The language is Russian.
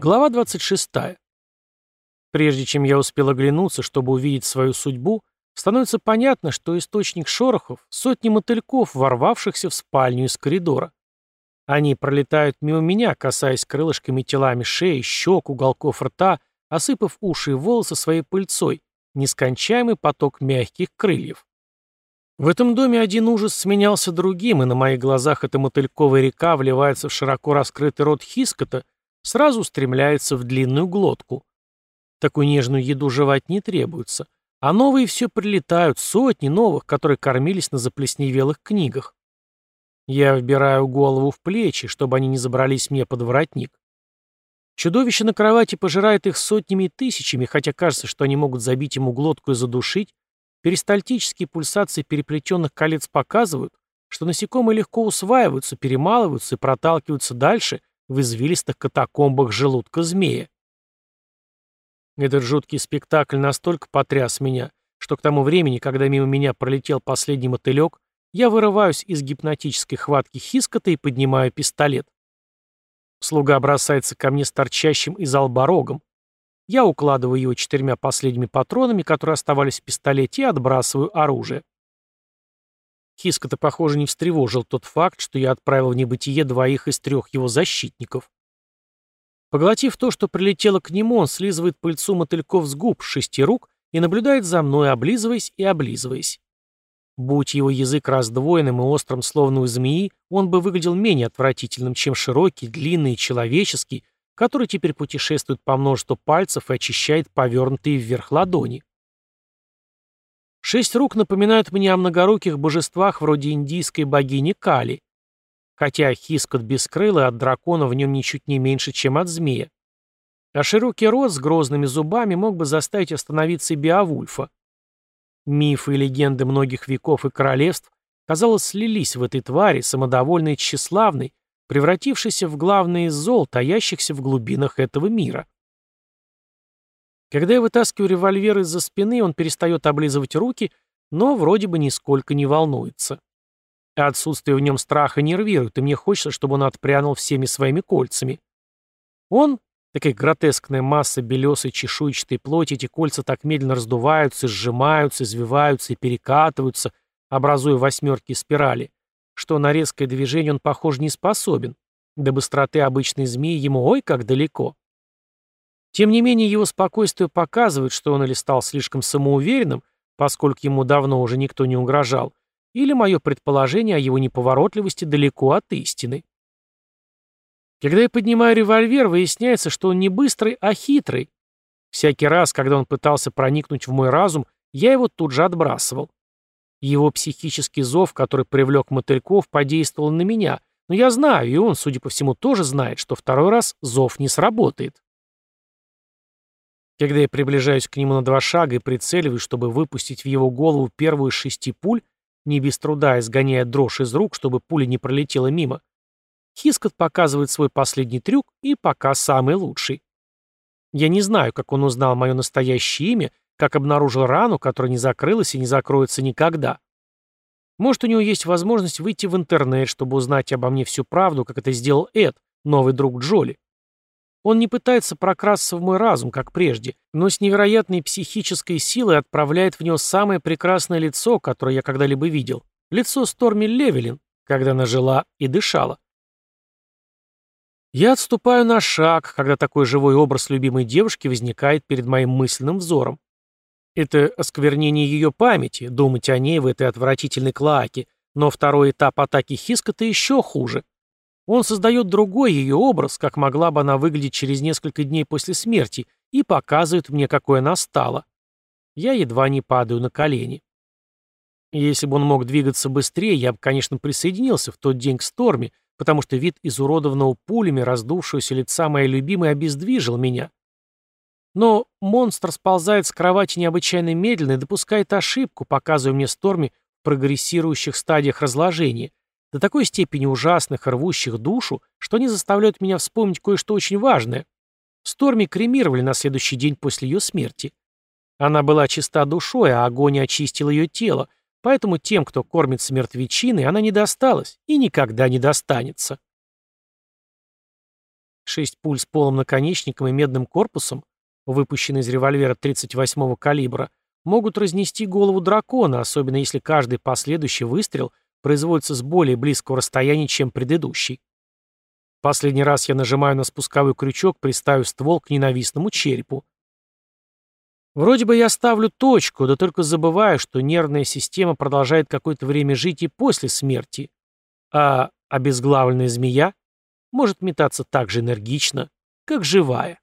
Глава 26. Прежде чем я успел оглянуться, чтобы увидеть свою судьбу, становится понятно, что источник шорохов — сотни мотыльков, ворвавшихся в спальню из коридора. Они пролетают мимо меня, касаясь крылышками телами шеи, щек, уголков рта, осыпав уши и волосы своей пыльцой, нескончаемый поток мягких крыльев. В этом доме один ужас сменялся другим, и на моих глазах эта мотыльковая река вливается в широко раскрытый рот Хискота, сразу устремляется в длинную глотку. Такую нежную еду жевать не требуется, а новые все прилетают, сотни новых, которые кормились на заплесневелых книгах. Я вбираю голову в плечи, чтобы они не забрались мне под воротник. Чудовище на кровати пожирает их сотнями и тысячами, хотя кажется, что они могут забить ему глотку и задушить. Перистальтические пульсации переплетенных колец показывают, что насекомые легко усваиваются, перемалываются и проталкиваются дальше в извилистых катакомбах желудка змея. Этот жуткий спектакль настолько потряс меня, что к тому времени, когда мимо меня пролетел последний мотылек, я вырываюсь из гипнотической хватки хискота и поднимаю пистолет. Слуга бросается ко мне с торчащим из лба. Я укладываю его четырьмя последними патронами, которые оставались в пистолете, и отбрасываю оружие. Хискота, похоже, не встревожил тот факт, что я отправил в небытие двоих из трех его защитников. Поглотив то, что прилетело к нему, он слизывает пыльцу мотыльков с губ, шести рук и наблюдает за мной, облизываясь и облизываясь. Будь его язык раздвоенным и острым, словно у змеи, он бы выглядел менее отвратительным, чем широкий, длинный и человеческий, который теперь путешествует по множеству пальцев и очищает повернутые вверх ладони. Шесть рук напоминают мне о многоруких божествах вроде индийской богини Кали хотя хискот бескрылый от дракона в нем ничуть не меньше, чем от змея. А широкий рот с грозными зубами мог бы заставить остановиться и Беовульфа. Мифы и легенды многих веков и королевств, казалось, слились в этой твари, самодовольной и тщеславной, превратившейся в главный из зол, таящихся в глубинах этого мира. Когда я вытаскиваю револьвер из-за спины, он перестает облизывать руки, но вроде бы нисколько не волнуется. Отсутствие в нем страха нервирует, и мне хочется, чтобы он отпрянул всеми своими кольцами. Он, такая гротескная масса белесой чешуйчатой плоти, эти кольца так медленно раздуваются, сжимаются, извиваются и перекатываются, образуя восьмерки спирали, что на резкое движение он, похоже, не способен. До быстроты обычной змеи ему ой как далеко. Тем не менее, его спокойствие показывает, что он или стал слишком самоуверенным, поскольку ему давно уже никто не угрожал, или мое предположение о его неповоротливости далеко от истины. Когда я поднимаю револьвер, выясняется, что он не быстрый, а хитрый. Всякий раз, когда он пытался проникнуть в мой разум, я его тут же отбрасывал. Его психический зов, который привлек мотыльков, подействовал на меня, но я знаю, и он, судя по всему, тоже знает, что второй раз зов не сработает. Когда я приближаюсь к нему на два шага и прицеливаюсь, чтобы выпустить в его голову первую из шести пуль, не без труда изгоняя дрожь из рук, чтобы пуля не пролетела мимо, Хискот показывает свой последний трюк и пока самый лучший. Я не знаю, как он узнал мое настоящее имя, как обнаружил рану, которая не закрылась и не закроется никогда. Может, у него есть возможность выйти в интернет, чтобы узнать обо мне всю правду, как это сделал Эд, новый друг Джоли. Он не пытается прокрасться в мой разум, как прежде, но с невероятной психической силой отправляет в него самое прекрасное лицо, которое я когда-либо видел. Лицо Сторми Левелин, когда она жила и дышала. Я отступаю на шаг, когда такой живой образ любимой девушки возникает перед моим мысленным взором. Это осквернение ее памяти, думать о ней в этой отвратительной клоаке, но второй этап атаки Хискота еще хуже — он создает другой ее образ, как могла бы она выглядеть через несколько дней после смерти, и показывает мне, какой она стала. Я едва не падаю на колени. Если бы он мог двигаться быстрее, я бы, конечно, присоединился в тот день к Сторме, потому что вид изуродованного пулями раздувшегося лица моей любимой обездвижил меня. Но монстр сползает с кровати необычайно медленно и допускает ошибку, показывая мне Сторме в прогрессирующих стадиях разложения, до такой степени ужасных рвущих душу, что они заставляют меня вспомнить кое-что очень важное. Сторми кремировали на следующий день после ее смерти. Она была чиста душой, а огонь очистил ее тело, поэтому тем, кто кормится мертвечиной, она не досталась и никогда не достанется. Шесть пуль с полым наконечником и медным корпусом, выпущенные из револьвера 38-го калибра, могут разнести голову дракона, особенно если каждый последующий выстрел производится с более близкого расстояния, чем предыдущий. Последний раз я нажимаю на спусковой крючок, приставив ствол к ненавистному черепу. Вроде бы я ставлю точку, да только забываю, что нервная система продолжает какое-то время жить и после смерти. А обезглавленная змея может метаться так же энергично, как живая.